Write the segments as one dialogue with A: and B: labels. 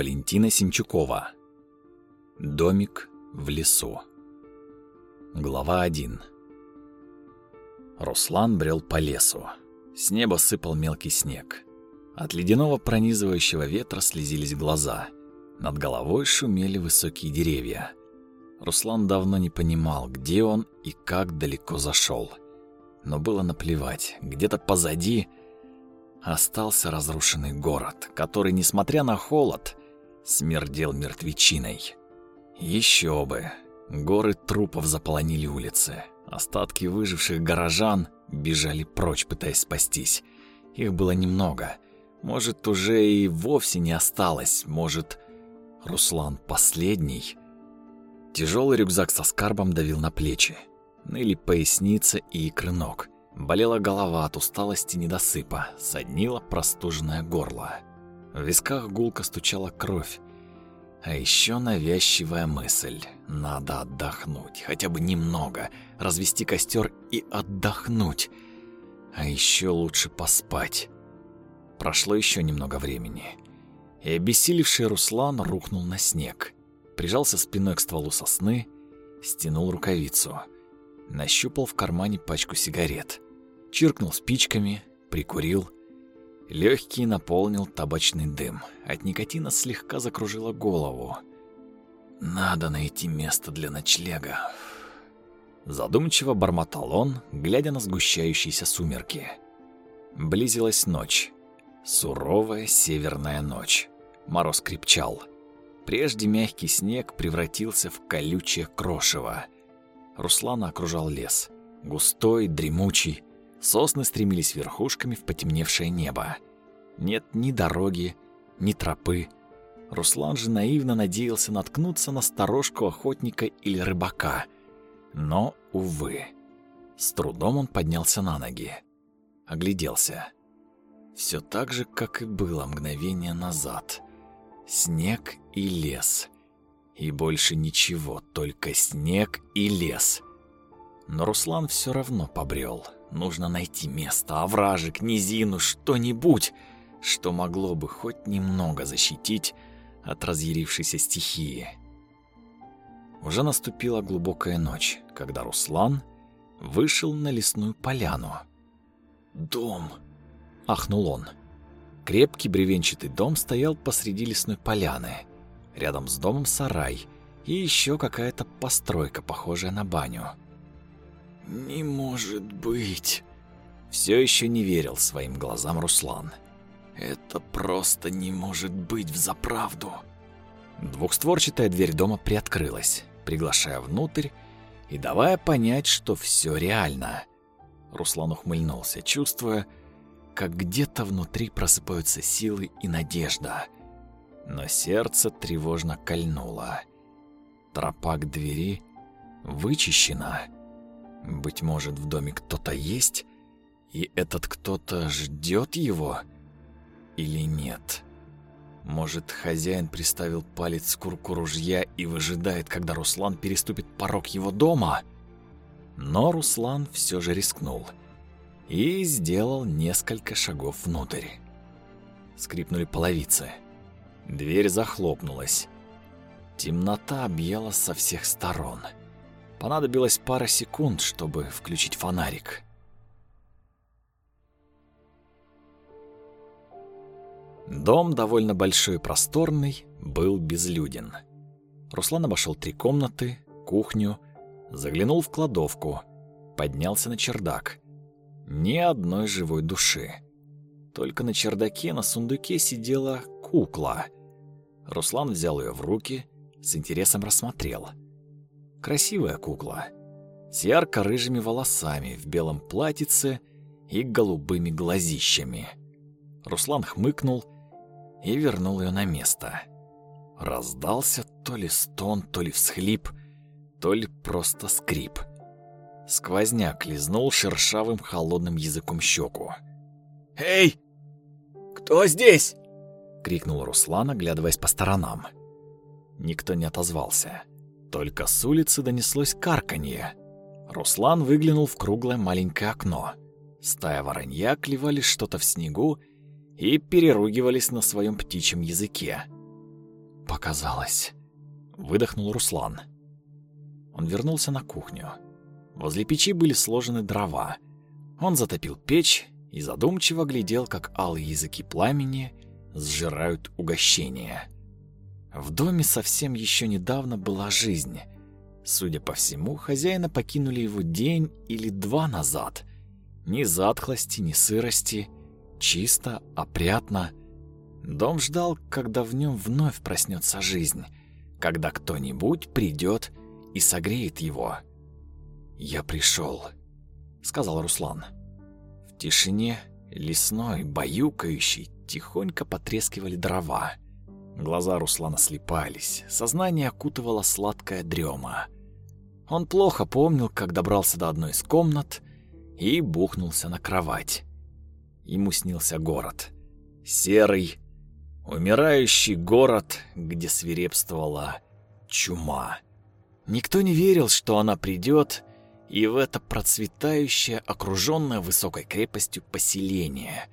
A: Валентина Синчукова. Домик в лесу. Глава 1. Руслан брел по лесу. С неба сыпал мелкий снег. От ледяного пронизывающего ветра слезились глаза. Над головой шумели высокие деревья. Руслан давно не понимал, где он и как далеко зашел. Но было наплевать. Где-то позади остался разрушенный город, который, несмотря на холод, смердел мертвечиной. Еще бы. Горы трупов заполонили улицы. Остатки выживших горожан бежали прочь, пытаясь спастись. Их было немного. Может, уже и вовсе не осталось. Может, Руслан последний? Тяжелый рюкзак со скарбом давил на плечи. Ныли поясница и икры ног. Болела голова от усталости недосыпа, соднило простуженное горло. В висках гулко стучала кровь. А еще навязчивая мысль. Надо отдохнуть, хотя бы немного, развести костер и отдохнуть. А еще лучше поспать. Прошло еще немного времени. И обессилевший Руслан рухнул на снег. Прижался спиной к стволу сосны, стянул рукавицу. Нащупал в кармане пачку сигарет. Чиркнул спичками, прикурил. Легкий наполнил табачный дым. От никотина слегка закружило голову. Надо найти место для ночлега. Задумчиво бормотал он, глядя на сгущающиеся сумерки. Близилась ночь. Суровая северная ночь. Мороз крепчал. Прежде мягкий снег превратился в колючее крошево. Руслана окружал лес. Густой, дремучий, Сосны стремились верхушками в потемневшее небо. Нет ни дороги, ни тропы. Руслан же наивно надеялся наткнуться на сторожку охотника или рыбака. Но, увы. С трудом он поднялся на ноги. Огляделся. Все так же, как и было мгновение назад. Снег и лес. И больше ничего, только снег и лес. Но Руслан все равно побрел. Нужно найти место, овражек, низину, что-нибудь, что могло бы хоть немного защитить от разъярившейся стихии. Уже наступила глубокая ночь, когда Руслан вышел на лесную поляну. «Дом!» — ахнул он. Крепкий бревенчатый дом стоял посреди лесной поляны. Рядом с домом сарай и еще какая-то постройка, похожая на баню. «Не может быть!» Все еще не верил своим глазам Руслан. «Это просто не может быть взаправду!» Двухстворчатая дверь дома приоткрылась, приглашая внутрь и давая понять, что все реально. Руслан ухмыльнулся, чувствуя, как где-то внутри просыпаются силы и надежда. Но сердце тревожно кольнуло. Тропа к двери вычищена. Быть может, в доме кто-то есть, и этот кто-то ждет его или нет? Может, хозяин приставил палец к курку ружья и выжидает, когда Руслан переступит порог его дома? Но Руслан все же рискнул и сделал несколько шагов внутрь. Скрипнули половицы. Дверь захлопнулась. Темнота объяла со всех сторон. — Понадобилось пара секунд, чтобы включить фонарик. Дом, довольно большой и просторный, был безлюден. Руслан обошел три комнаты, кухню, заглянул в кладовку, поднялся на чердак. Ни одной живой души. Только на чердаке на сундуке сидела кукла. Руслан взял ее в руки, с интересом рассмотрел. Красивая кукла. С ярко-рыжими волосами, в белом платьице и голубыми глазищами. Руслан хмыкнул и вернул ее на место. Раздался то ли стон, то ли всхлип, то ли просто скрип. Сквозняк лизнул шершавым холодным языком щеку. «Эй! Кто здесь?» — крикнул Руслан, оглядываясь по сторонам. Никто не отозвался. Только с улицы донеслось карканье. Руслан выглянул в круглое маленькое окно. Стая воронья клевали что-то в снегу и переругивались на своем птичьем языке. показалось. Выдохнул Руслан. Он вернулся на кухню. Возле печи были сложены дрова. Он затопил печь и задумчиво глядел, как алые языки пламени сжирают угощение. В доме совсем еще недавно была жизнь. Судя по всему, хозяина покинули его день или два назад. Ни затхлости, ни сырости, чисто, опрятно. Дом ждал, когда в нем вновь проснется жизнь, когда кто-нибудь придет и согреет его. «Я пришел», — сказал Руслан. В тишине лесной, баюкающий, тихонько потрескивали дрова. Глаза Руслана слепались, сознание окутывала сладкая дрема. Он плохо помнил, как добрался до одной из комнат и бухнулся на кровать. Ему снился город. Серый, умирающий город, где свирепствовала чума. Никто не верил, что она придет, и в это процветающее, окруженное высокой крепостью поселение.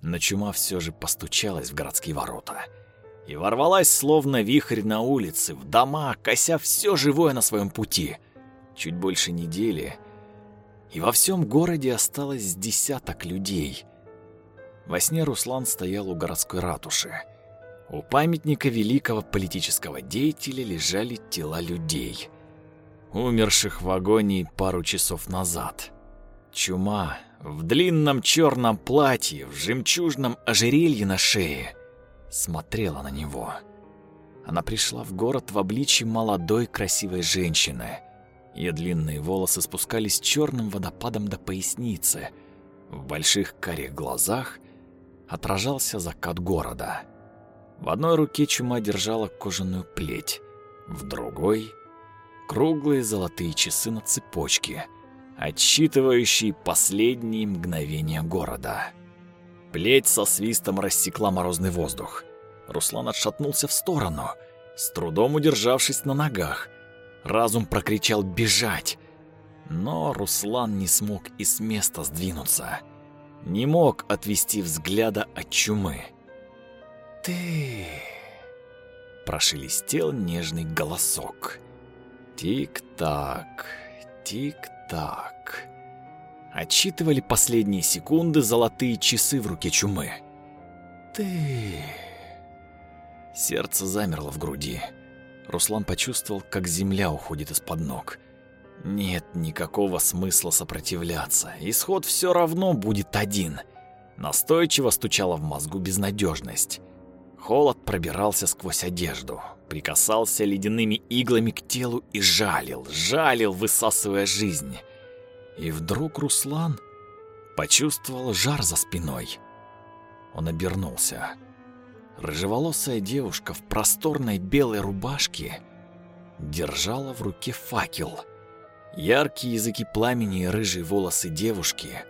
A: Но чума все же постучалась в городские ворота и ворвалась, словно вихрь на улице, в дома, кося все живое на своем пути. Чуть больше недели, и во всем городе осталось десяток людей. Во сне Руслан стоял у городской ратуши. У памятника великого политического деятеля лежали тела людей, умерших в агонии пару часов назад. Чума в длинном черном платье, в жемчужном ожерелье на шее, смотрела на него. Она пришла в город в обличье молодой красивой женщины. Ее длинные волосы спускались черным водопадом до поясницы. В больших карих глазах отражался закат города. В одной руке чума держала кожаную плеть, в другой — круглые золотые часы на цепочке, отсчитывающие последние мгновения города. Плеть со свистом рассекла морозный воздух. Руслан отшатнулся в сторону, с трудом удержавшись на ногах. Разум прокричал «бежать!», но Руслан не смог и с места сдвинуться. Не мог отвести взгляда от чумы. «Ты...» Прошелестел нежный голосок. Тик-так, тик-так. Отчитывали последние секунды золотые часы в руке чумы. «Ты...» Сердце замерло в груди. Руслан почувствовал, как земля уходит из-под ног. Нет никакого смысла сопротивляться. Исход все равно будет один. Настойчиво стучала в мозгу безнадежность. Холод пробирался сквозь одежду, прикасался ледяными иглами к телу и жалил, жалил, высасывая жизнь. И вдруг Руслан почувствовал жар за спиной. Он обернулся. Рыжеволосая девушка в просторной белой рубашке держала в руке факел. Яркие языки пламени и рыжие волосы девушки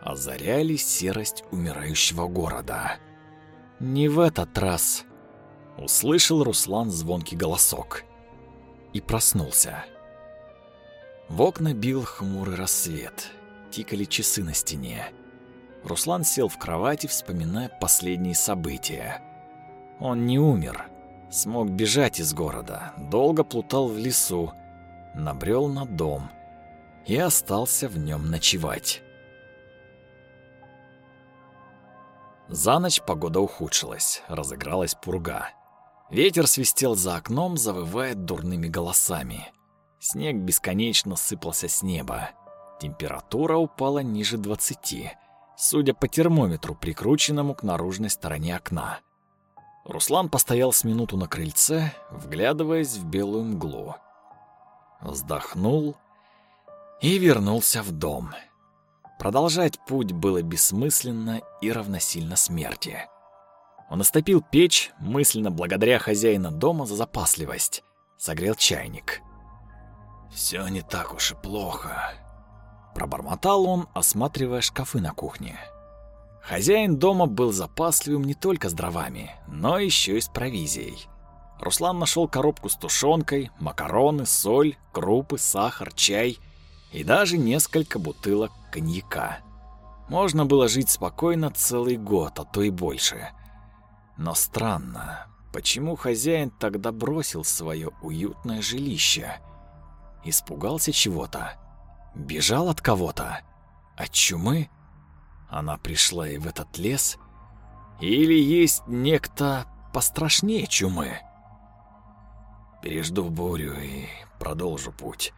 A: озаряли серость умирающего города. Не в этот раз услышал Руслан звонкий голосок и проснулся. В окна бил хмурый рассвет, тикали часы на стене. Руслан сел в кровати, вспоминая последние события. Он не умер. Смог бежать из города, долго плутал в лесу, набрел на дом и остался в нем ночевать. За ночь погода ухудшилась, разыгралась пурга. Ветер свистел за окном, завывая дурными голосами. Снег бесконечно сыпался с неба. Температура упала ниже 20, судя по термометру, прикрученному к наружной стороне окна. Руслан постоял с минуту на крыльце, вглядываясь в белую мглу. Вздохнул и вернулся в дом. Продолжать путь было бессмысленно и равносильно смерти. Он остопил печь, мысленно благодаря хозяина дома за запасливость. Согрел чайник. «Все не так уж и плохо», — пробормотал он, осматривая шкафы на кухне. Хозяин дома был запасливым не только с дровами, но еще и с провизией. Руслан нашел коробку с тушенкой, макароны, соль, крупы, сахар, чай и даже несколько бутылок коньяка. Можно было жить спокойно целый год, а то и больше. Но странно, почему хозяин тогда бросил свое уютное жилище? Испугался чего-то? Бежал от кого-то? От чумы? Она пришла и в этот лес? Или есть некто пострашнее чумы? Пережду бурю и продолжу путь.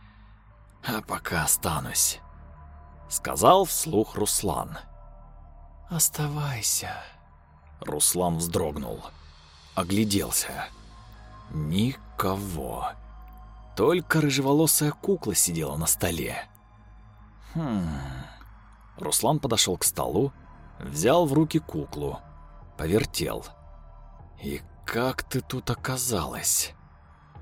A: А пока останусь, сказал вслух Руслан. Оставайся. Руслан вздрогнул, огляделся. Никого. Только рыжеволосая кукла сидела на столе. Хм. Руслан подошел к столу, взял в руки куклу, повертел. И как ты тут оказалась?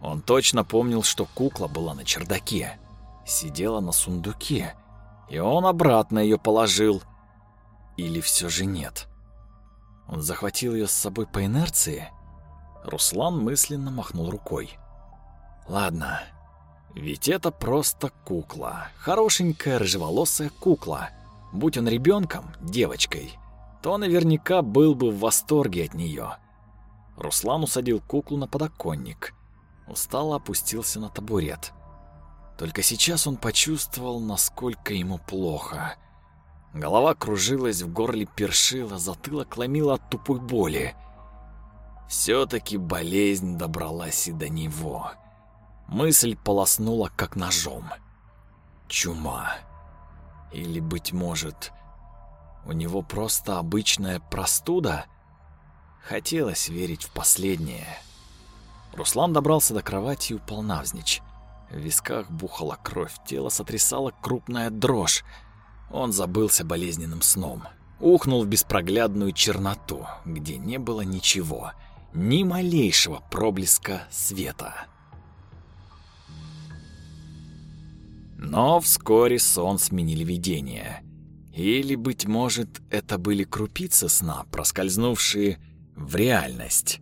A: Он точно помнил, что кукла была на чердаке, сидела на сундуке, и он обратно ее положил. Или все же нет? Он захватил ее с собой по инерции? Руслан мысленно махнул рукой. Ладно, ведь это просто кукла, хорошенькая рыжеволосая кукла. Будь он ребенком, девочкой, то наверняка был бы в восторге от нее. Руслан усадил куклу на подоконник устало опустился на табурет. Только сейчас он почувствовал, насколько ему плохо. Голова кружилась, в горле першила, затылок ломило от тупой боли. Все-таки болезнь добралась и до него. Мысль полоснула, как ножом. Чума. Или, быть может, у него просто обычная простуда? Хотелось верить в последнее. Руслан добрался до кровати и упал навзничь. В висках бухала кровь, тело сотрясало крупная дрожь. Он забылся болезненным сном. Ухнул в беспроглядную черноту, где не было ничего, ни малейшего проблеска света. Но вскоре сон сменили видение. Или, быть может, это были крупицы сна, проскользнувшие в реальность.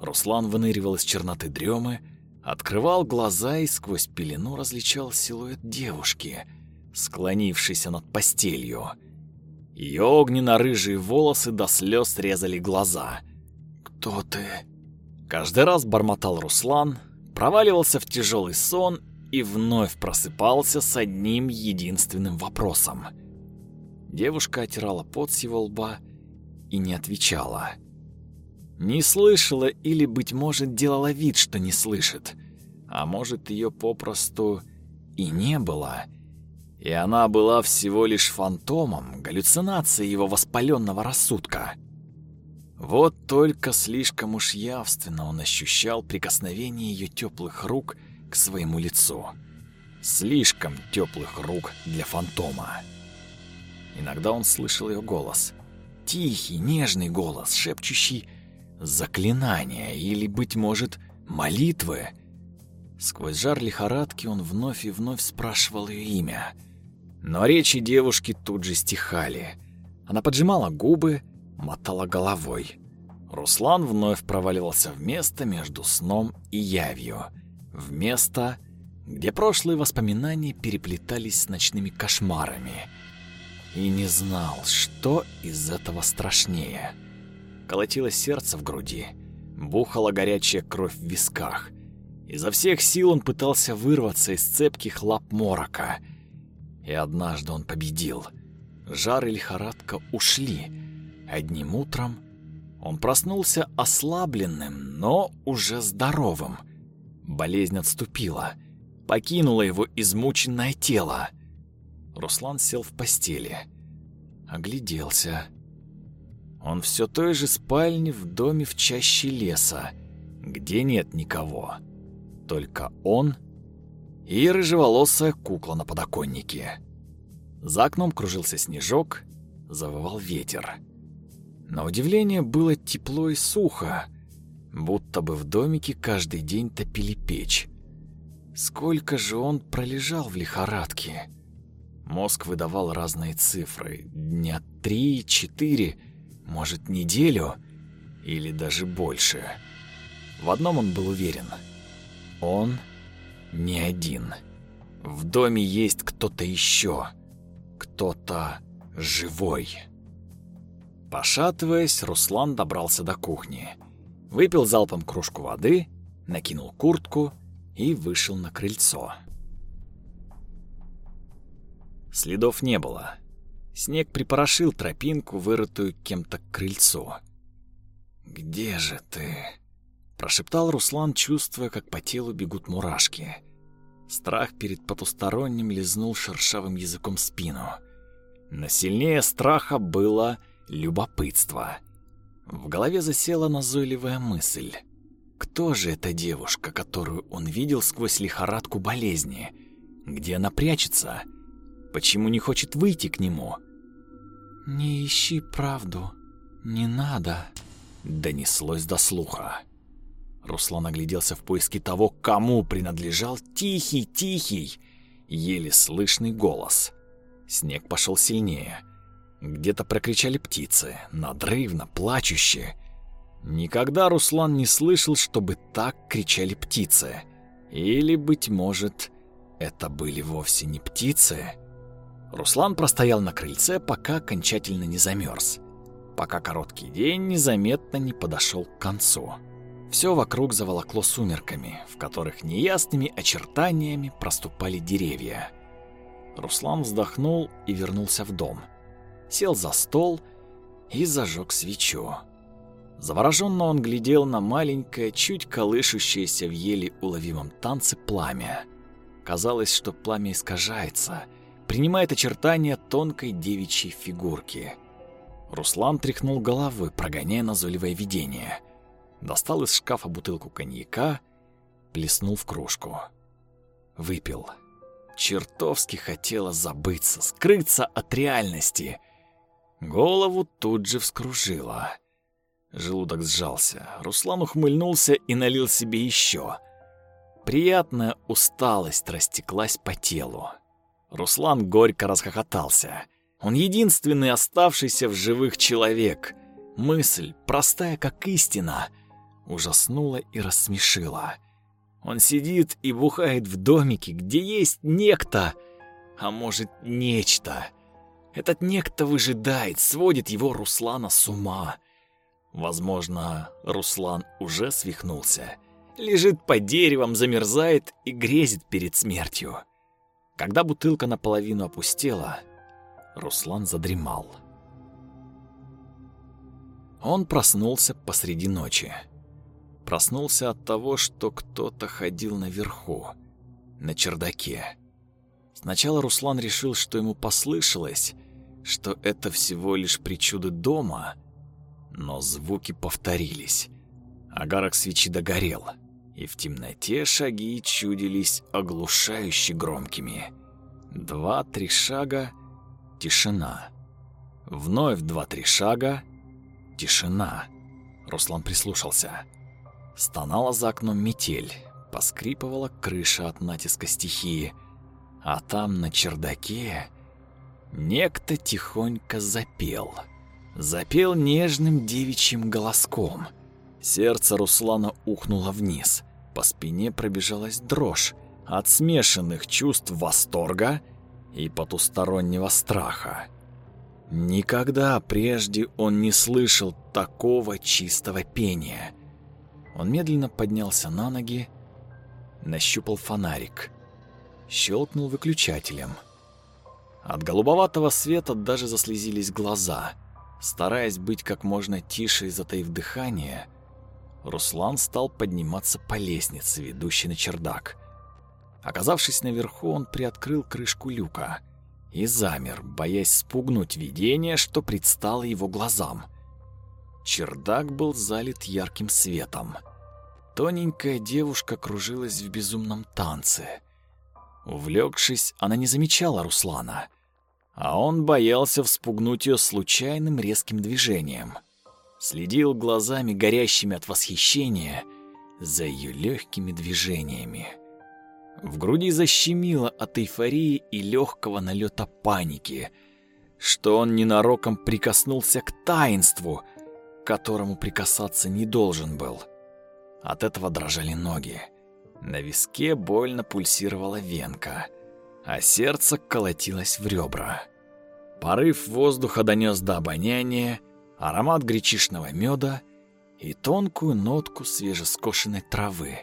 A: Руслан выныривал из черноты дремы, открывал глаза и сквозь пелену различал силуэт девушки, склонившейся над постелью. Ее огненно-рыжие волосы до слез резали глаза. «Кто ты?» Каждый раз бормотал Руслан, проваливался в тяжелый сон и вновь просыпался с одним единственным вопросом. Девушка отирала пот с его лба и не отвечала. Не слышала или, быть может, делала вид, что не слышит. А может, ее попросту и не было. И она была всего лишь фантомом, галлюцинацией его воспаленного рассудка. Вот только слишком уж явственно он ощущал прикосновение ее теплых рук к своему лицу. Слишком теплых рук для фантома. Иногда он слышал ее голос. Тихий, нежный голос, шепчущий заклинания или, быть может, молитвы. Сквозь жар лихорадки он вновь и вновь спрашивал ее имя. Но речи девушки тут же стихали. Она поджимала губы, мотала головой. Руслан вновь проваливался в место между сном и явью. В место, где прошлые воспоминания переплетались с ночными кошмарами. И не знал, что из этого страшнее — Колотилось сердце в груди, бухала горячая кровь в висках. Изо всех сил он пытался вырваться из цепких лап морока. И однажды он победил. Жар и лихорадка ушли. Одним утром он проснулся ослабленным, но уже здоровым. Болезнь отступила, покинула его измученное тело. Руслан сел в постели, огляделся. Он все той же спальне в доме в чаще леса, где нет никого. Только он и рыжеволосая кукла на подоконнике. За окном кружился снежок, завывал ветер. На удивление было тепло и сухо, будто бы в домике каждый день топили печь. Сколько же он пролежал в лихорадке? Мозг выдавал разные цифры. Дня три-четыре может, неделю или даже больше. В одном он был уверен. Он не один. В доме есть кто-то еще. Кто-то живой. Пошатываясь, Руслан добрался до кухни. Выпил залпом кружку воды, накинул куртку и вышел на крыльцо. Следов не было. Снег припорошил тропинку, вырытую кем-то к крыльцу. «Где же ты?» — прошептал Руслан, чувствуя, как по телу бегут мурашки. Страх перед потусторонним лизнул шершавым языком спину. Но сильнее страха было любопытство. В голове засела назойливая мысль. Кто же эта девушка, которую он видел сквозь лихорадку болезни? Где она прячется? Почему не хочет выйти к нему? «Не ищи правду, не надо», — донеслось до слуха. Руслан огляделся в поиске того, кому принадлежал тихий-тихий, еле слышный голос. Снег пошел сильнее. Где-то прокричали птицы, надрывно, плачуще. Никогда Руслан не слышал, чтобы так кричали птицы. Или, быть может, это были вовсе не птицы? Руслан простоял на крыльце, пока окончательно не замерз. Пока короткий день незаметно не подошел к концу. Все вокруг заволокло сумерками, в которых неясными очертаниями проступали деревья. Руслан вздохнул и вернулся в дом. Сел за стол и зажег свечу. Завороженно он глядел на маленькое, чуть колышущееся в еле уловимом танце пламя. Казалось, что пламя искажается, принимает очертания тонкой девичьей фигурки. Руслан тряхнул головой, прогоняя назойливое видение. Достал из шкафа бутылку коньяка, плеснул в кружку. Выпил. Чертовски хотела забыться, скрыться от реальности. Голову тут же вскружило. Желудок сжался. Руслан ухмыльнулся и налил себе еще. Приятная усталость растеклась по телу. Руслан горько расхохотался. Он единственный оставшийся в живых человек. Мысль, простая как истина, ужаснула и рассмешила. Он сидит и бухает в домике, где есть некто, а может нечто. Этот некто выжидает, сводит его Руслана с ума. Возможно, Руслан уже свихнулся. Лежит под деревом, замерзает и грезит перед смертью. Когда бутылка наполовину опустела, Руслан задремал. Он проснулся посреди ночи. Проснулся от того, что кто-то ходил наверху, на чердаке. Сначала Руслан решил, что ему послышалось, что это всего лишь причуды дома, но звуки повторились. Агарок свечи догорел, и в темноте шаги чудились оглушающе громкими. Два-три шага — тишина. Вновь два-три шага — тишина. Руслан прислушался. Стонала за окном метель, поскрипывала крыша от натиска стихии, а там на чердаке некто тихонько запел. Запел нежным девичьим голоском. Сердце Руслана ухнуло вниз. По спине пробежалась дрожь от смешанных чувств восторга и потустороннего страха. Никогда прежде он не слышал такого чистого пения — он медленно поднялся на ноги, нащупал фонарик, щелкнул выключателем. От голубоватого света даже заслезились глаза. Стараясь быть как можно тише и затаив дыхание, Руслан стал подниматься по лестнице, ведущей на чердак. Оказавшись наверху, он приоткрыл крышку люка и замер, боясь спугнуть видение, что предстало его глазам. Чердак был залит ярким светом. Тоненькая девушка кружилась в безумном танце. Увлекшись, она не замечала Руслана, а он боялся вспугнуть ее случайным резким движением. Следил глазами, горящими от восхищения, за ее легкими движениями. В груди защемило от эйфории и легкого налета паники, что он ненароком прикоснулся к таинству — которому прикасаться не должен был. От этого дрожали ноги. На виске больно пульсировала венка, а сердце колотилось в ребра. Порыв воздуха донес до обоняния аромат гречишного меда и тонкую нотку свежескошенной травы.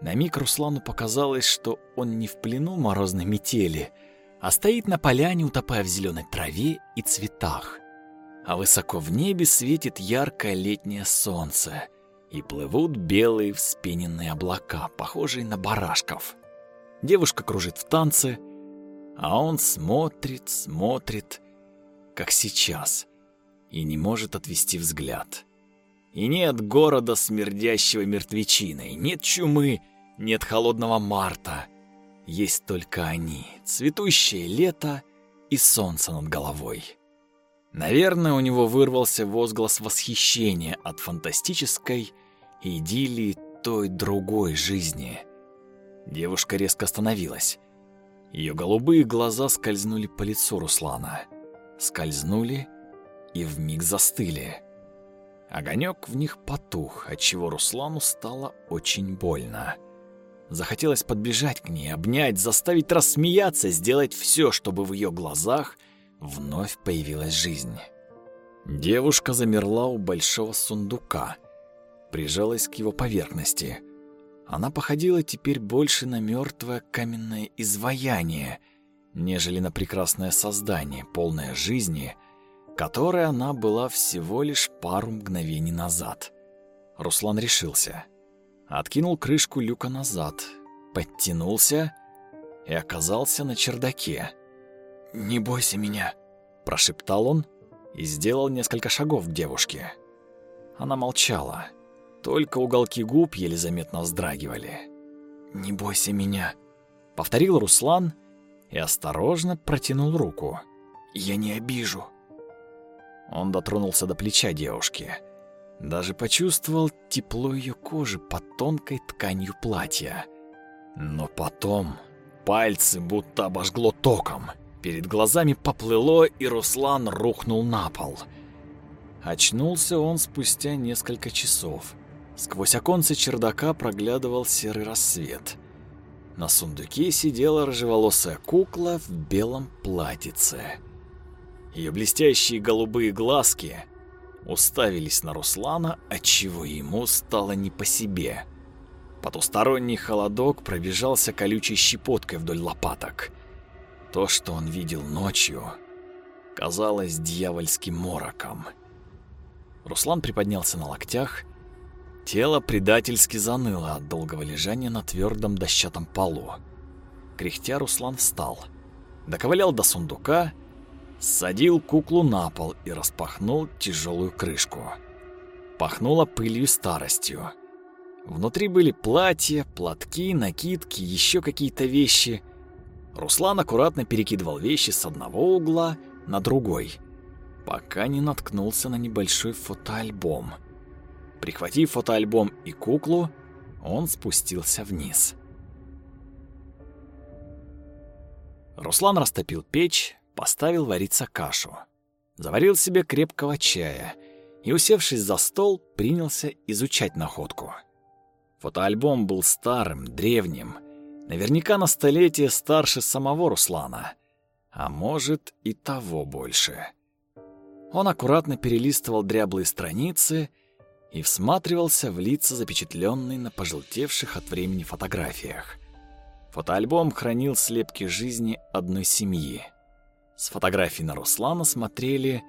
A: На миг Руслану показалось, что он не в плену морозной метели, а стоит на поляне, утопая в зеленой траве и цветах. А высоко в небе светит яркое летнее солнце, и плывут белые вспененные облака, похожие на барашков. Девушка кружит в танце, а он смотрит, смотрит, как сейчас, и не может отвести взгляд. И нет города, смердящего мертвечиной, нет чумы, нет холодного марта. Есть только они, цветущее лето и солнце над головой. Наверное, у него вырвался возглас восхищения от фантастической идиллии той другой жизни. Девушка резко остановилась. Ее голубые глаза скользнули по лицу Руслана. Скользнули и вмиг застыли. Огонек в них потух, отчего Руслану стало очень больно. Захотелось подбежать к ней, обнять, заставить рассмеяться, сделать все, чтобы в ее глазах вновь появилась жизнь. Девушка замерла у большого сундука, прижалась к его поверхности. Она походила теперь больше на мертвое каменное изваяние, нежели на прекрасное создание, полное жизни — которой она была всего лишь пару мгновений назад. Руслан решился. Откинул крышку люка назад, подтянулся и оказался на чердаке. «Не бойся меня», – прошептал он и сделал несколько шагов к девушке. Она молчала, только уголки губ еле заметно вздрагивали. «Не бойся меня», – повторил Руслан и осторожно протянул руку. «Я не обижу». Он дотронулся до плеча девушки. Даже почувствовал тепло ее кожи под тонкой тканью платья. Но потом пальцы будто обожгло током. Перед глазами поплыло, и Руслан рухнул на пол. Очнулся он спустя несколько часов. Сквозь оконце чердака проглядывал серый рассвет. На сундуке сидела рыжеволосая кукла в белом платьице. Ее блестящие голубые глазки уставились на Руслана, отчего ему стало не по себе. Потусторонний холодок пробежался колючей щепоткой вдоль лопаток. То, что он видел ночью, казалось дьявольским мороком. Руслан приподнялся на локтях, тело предательски заныло от долгого лежания на твердом дощатом полу. Кряхтя Руслан встал, доковылял до сундука Садил куклу на пол и распахнул тяжелую крышку. Пахнуло пылью и старостью. Внутри были платья, платки, накидки, еще какие-то вещи. Руслан аккуратно перекидывал вещи с одного угла на другой, пока не наткнулся на небольшой фотоальбом. Прихватив фотоальбом и куклу, он спустился вниз. Руслан растопил печь, поставил вариться кашу. Заварил себе крепкого чая и, усевшись за стол, принялся изучать находку. Фотоальбом был старым, древним, наверняка на столетие старше самого Руслана, а может и того больше. Он аккуратно перелистывал дряблые страницы и всматривался в лица, запечатленные на пожелтевших от времени фотографиях. Фотоальбом хранил слепки жизни одной семьи. С фотографий на Руслана смотрели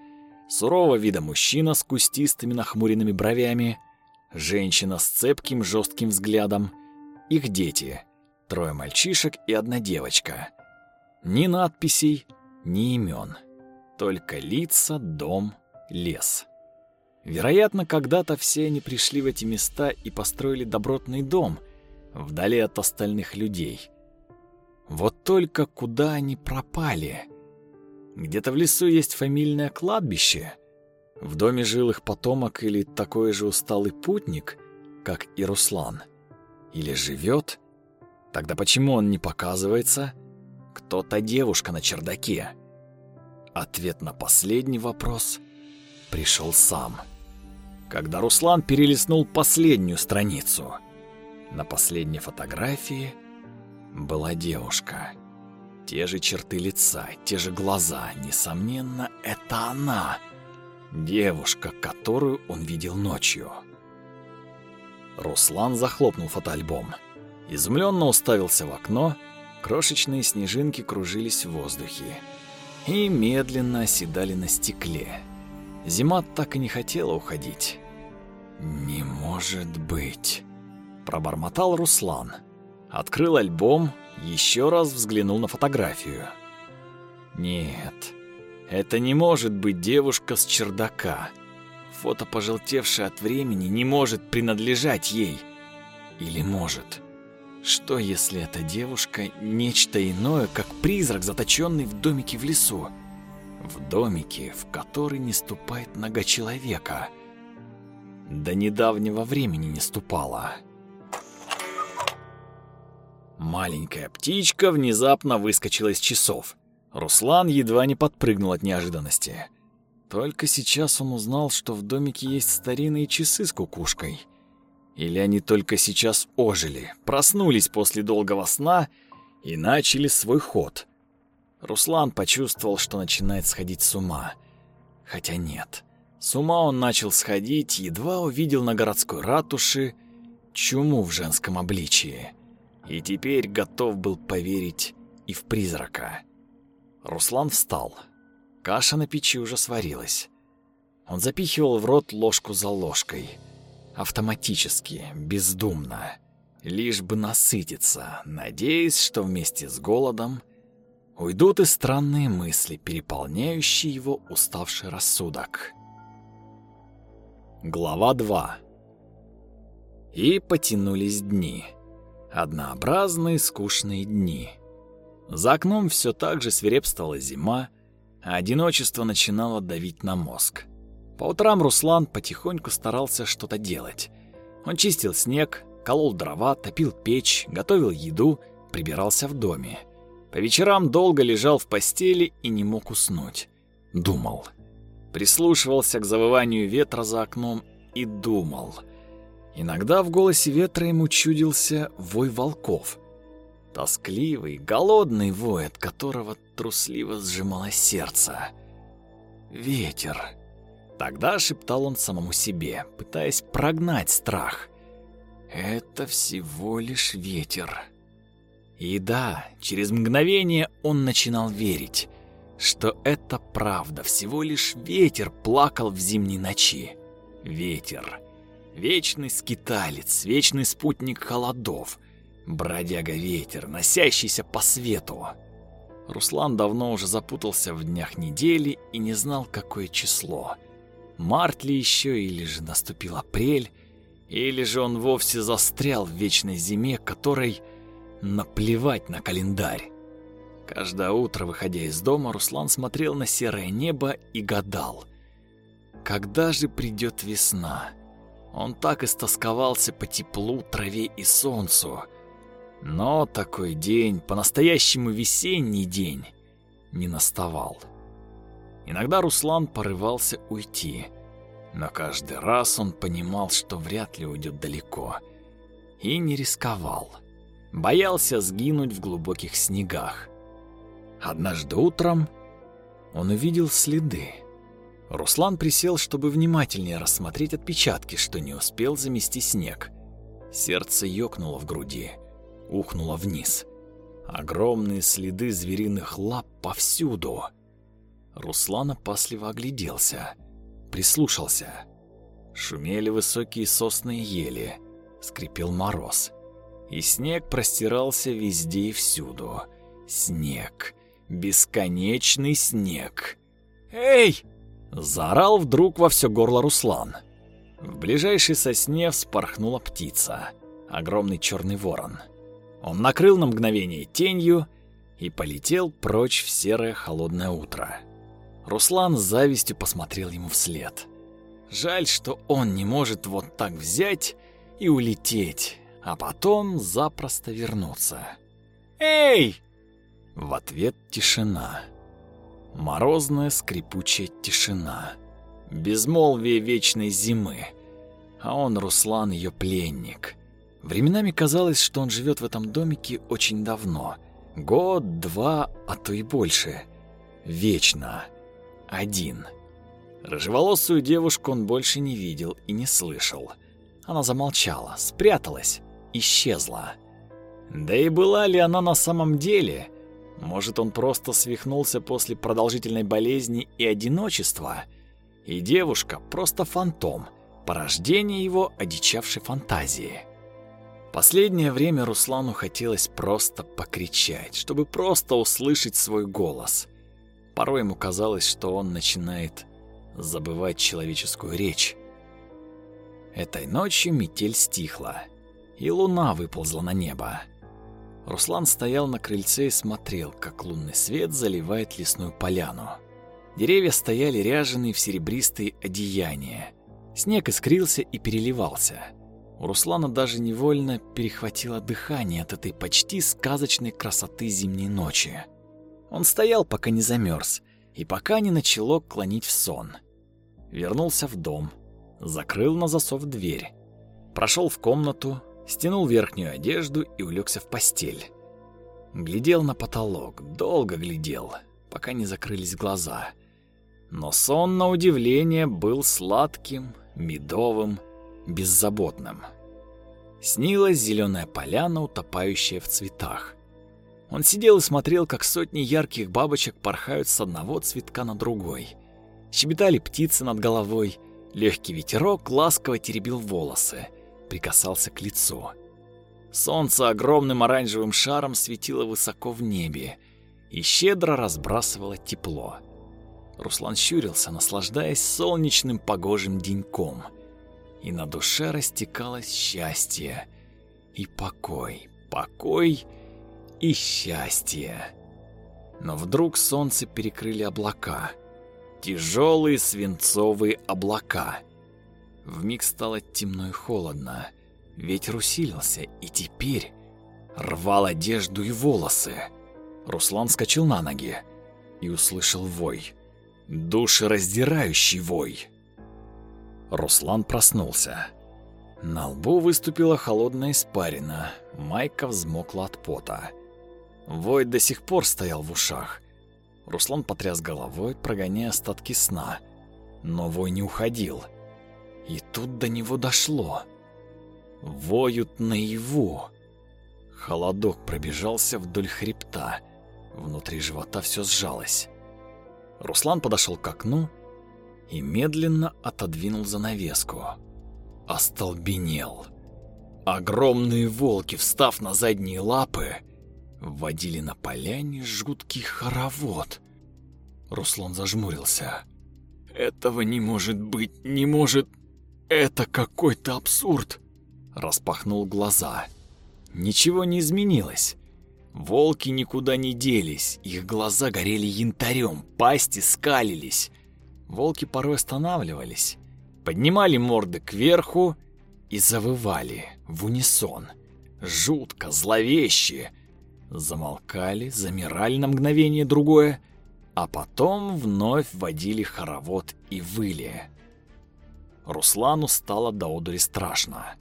A: сурового вида мужчина с кустистыми нахмуренными бровями, женщина с цепким жестким взглядом, их дети, трое мальчишек и одна девочка. Ни надписей, ни имен, только лица, дом, лес. Вероятно, когда-то все они пришли в эти места и построили добротный дом, вдали от остальных людей. Вот только куда они пропали — где-то в лесу есть фамильное кладбище. В доме жил их потомок или такой же усталый путник, как и Руслан. Или живет? Тогда почему он не показывается? Кто та девушка на чердаке? Ответ на последний вопрос пришел сам. Когда Руслан перелистнул последнюю страницу, на последней фотографии была девушка. Те же черты лица, те же глаза. Несомненно, это она. Девушка, которую он видел ночью. Руслан захлопнул фотоальбом. Изумленно уставился в окно, крошечные снежинки кружились в воздухе и медленно оседали на стекле. Зима так и не хотела уходить. «Не может быть!» – пробормотал Руслан. Открыл альбом, еще раз взглянул на фотографию. «Нет, это не может быть девушка с чердака. Фото, пожелтевшее от времени, не может принадлежать ей. Или может? Что, если эта девушка – нечто иное, как призрак, заточенный в домике в лесу? В домике, в который не ступает нога человека. До недавнего времени не ступала. Маленькая птичка внезапно выскочила из часов. Руслан едва не подпрыгнул от неожиданности. Только сейчас он узнал, что в домике есть старинные часы с кукушкой. Или они только сейчас ожили, проснулись после долгого сна и начали свой ход. Руслан почувствовал, что начинает сходить с ума. Хотя нет. С ума он начал сходить, едва увидел на городской ратуше чуму в женском обличии. И теперь готов был поверить и в призрака. Руслан встал. Каша на печи уже сварилась. Он запихивал в рот ложку за ложкой. Автоматически, бездумно. Лишь бы насытиться, надеясь, что вместе с голодом уйдут и странные мысли, переполняющие его уставший рассудок. Глава 2 И потянулись дни. Однообразные скучные дни. За окном все так же свирепствовала зима, а одиночество начинало давить на мозг. По утрам Руслан потихоньку старался что-то делать. Он чистил снег, колол дрова, топил печь, готовил еду, прибирался в доме. По вечерам долго лежал в постели и не мог уснуть. Думал. Прислушивался к завыванию ветра за окном и думал. Иногда в голосе ветра ему чудился вой волков — Тоскливый, голодный вой, от которого трусливо сжималось сердце. «Ветер!» Тогда шептал он самому себе, пытаясь прогнать страх. «Это всего лишь ветер». И да, через мгновение он начинал верить, что это правда, всего лишь ветер плакал в зимней ночи. Ветер. Вечный скиталец, вечный спутник холодов — Бродяга-ветер, носящийся по свету. Руслан давно уже запутался в днях недели и не знал, какое число. Март ли еще, или же наступил апрель, или же он вовсе застрял в вечной зиме, которой наплевать на календарь. Каждое утро, выходя из дома, Руслан смотрел на серое небо и гадал, когда же придет весна. Он так истосковался по теплу, траве и солнцу, но такой день, по-настоящему весенний день, не наставал. Иногда Руслан порывался уйти, но каждый раз он понимал, что вряд ли уйдет далеко, и не рисковал. Боялся сгинуть в глубоких снегах. Однажды утром он увидел следы. Руслан присел, чтобы внимательнее рассмотреть отпечатки, что не успел замести снег. Сердце ёкнуло в груди ухнула вниз. Огромные следы звериных лап повсюду. Руслан опасливо огляделся, прислушался. Шумели высокие сосны и ели, скрипел мороз. И снег простирался везде и всюду. Снег. Бесконечный снег. «Эй!» — заорал вдруг во все горло Руслан. В ближайшей сосне вспорхнула птица. Огромный черный ворон. Он накрыл на мгновение тенью и полетел прочь в серое холодное утро. Руслан с завистью посмотрел ему вслед. Жаль, что он не может вот так взять и улететь, а потом запросто вернуться. «Эй!» В ответ тишина. Морозная скрипучая тишина. Безмолвие вечной зимы. А он, Руслан, ее пленник. Временами казалось, что он живет в этом домике очень давно. Год, два, а то и больше. Вечно. Один. Рыжеволосую девушку он больше не видел и не слышал. Она замолчала, спряталась, исчезла. Да и была ли она на самом деле? Может, он просто свихнулся после продолжительной болезни и одиночества? И девушка просто фантом, порождение его одичавшей фантазии. Последнее время Руслану хотелось просто покричать, чтобы просто услышать свой голос. Порой ему казалось, что он начинает забывать человеческую речь. Этой ночью метель стихла, и луна выползла на небо. Руслан стоял на крыльце и смотрел, как лунный свет заливает лесную поляну. Деревья стояли ряженые в серебристые одеяния. Снег искрился и переливался. У Руслана даже невольно перехватило дыхание от этой почти сказочной красоты зимней ночи. Он стоял, пока не замерз, и пока не начало клонить в сон. Вернулся в дом, закрыл на засов дверь, прошел в комнату, стянул верхнюю одежду и улегся в постель. Глядел на потолок, долго глядел, пока не закрылись глаза. Но сон, на удивление, был сладким, медовым, беззаботным. Снилась зеленая поляна, утопающая в цветах. Он сидел и смотрел, как сотни ярких бабочек порхают с одного цветка на другой. Щебетали птицы над головой, легкий ветерок ласково теребил волосы, прикасался к лицу. Солнце огромным оранжевым шаром светило высоко в небе и щедро разбрасывало тепло. Руслан щурился, наслаждаясь солнечным погожим деньком — и на душе растекалось счастье и покой, покой и счастье. Но вдруг солнце перекрыли облака, тяжелые свинцовые облака. Вмиг стало темно и холодно, ветер усилился и теперь рвал одежду и волосы. Руслан скочил на ноги и услышал вой, душераздирающий вой. Руслан проснулся. На лбу выступила холодная испарина, майка взмокла от пота. Вой до сих пор стоял в ушах. Руслан потряс головой, прогоняя остатки сна. Но вой не уходил. И тут до него дошло. Воют наяву. Холодок пробежался вдоль хребта. Внутри живота все сжалось. Руслан подошел к окну и медленно отодвинул занавеску. Остолбенел. Огромные волки, встав на задние лапы, вводили на поляне жуткий хоровод. Руслан зажмурился. «Этого не может быть, не может... Это какой-то абсурд!» Распахнул глаза. Ничего не изменилось. Волки никуда не делись, их глаза горели янтарем, пасти скалились. Волки порой останавливались, поднимали морды кверху и завывали в унисон, жутко, зловеще. Замолкали, замирали на мгновение другое, а потом вновь водили хоровод и выли. Руслану стало до одури страшно.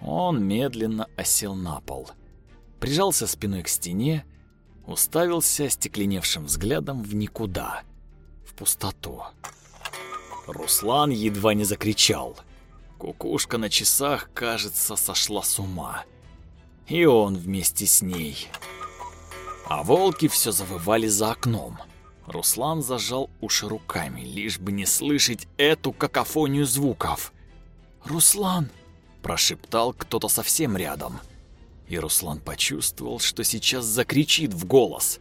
A: Он медленно осел на пол, прижался спиной к стене, уставился остекленевшим взглядом в никуда — пустоту. Руслан едва не закричал. Кукушка на часах, кажется, сошла с ума. И он вместе с ней. А волки все завывали за окном. Руслан зажал уши руками, лишь бы не слышать эту какофонию звуков. «Руслан!» – прошептал кто-то совсем рядом. И Руслан почувствовал, что сейчас закричит в голос.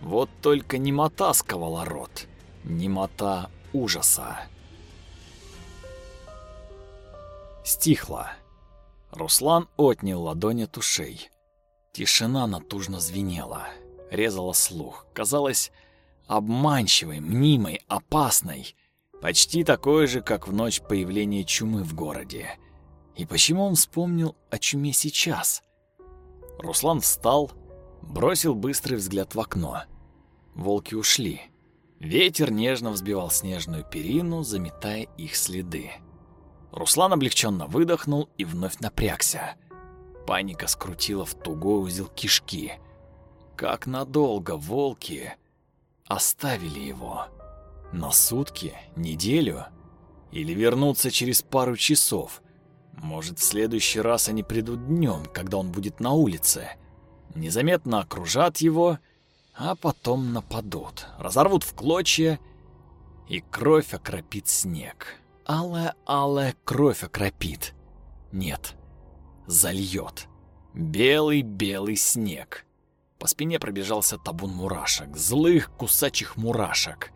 A: Вот только немота сковала рот немота ужаса. Стихло. Руслан отнял ладонь от ушей. Тишина натужно звенела, резала слух. Казалось обманчивой, мнимой, опасной. Почти такой же, как в ночь появления чумы в городе. И почему он вспомнил о чуме сейчас? Руслан встал, бросил быстрый взгляд в окно. Волки ушли. Ветер нежно взбивал снежную перину, заметая их следы. Руслан облегченно выдохнул и вновь напрягся. Паника скрутила в тугой узел кишки. Как надолго волки оставили его. На сутки? Неделю? Или вернуться через пару часов? Может, в следующий раз они придут днем, когда он будет на улице. Незаметно окружат его, а потом нападут, разорвут в клочья, и кровь окропит снег. Алая-алая кровь окропит. Нет, зальет. Белый-белый снег. По спине пробежался табун мурашек, злых кусачих мурашек.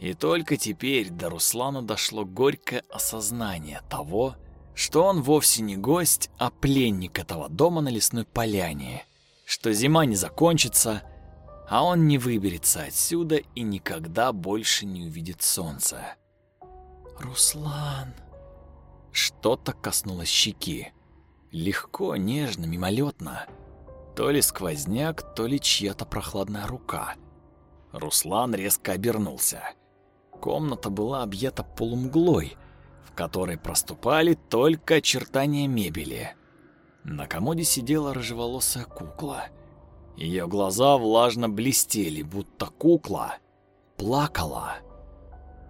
A: И только теперь до Руслана дошло горькое осознание того, что он вовсе не гость, а пленник этого дома на лесной поляне, что зима не закончится, а он не выберется отсюда и никогда больше не увидит солнца.
B: «Руслан!»
A: Что-то коснулось щеки. Легко, нежно, мимолетно. То ли сквозняк, то ли чья-то прохладная рука. Руслан резко обернулся. Комната была объята полумглой, в которой проступали только очертания мебели. На комоде сидела рыжеволосая кукла. Ее глаза влажно блестели, будто кукла плакала.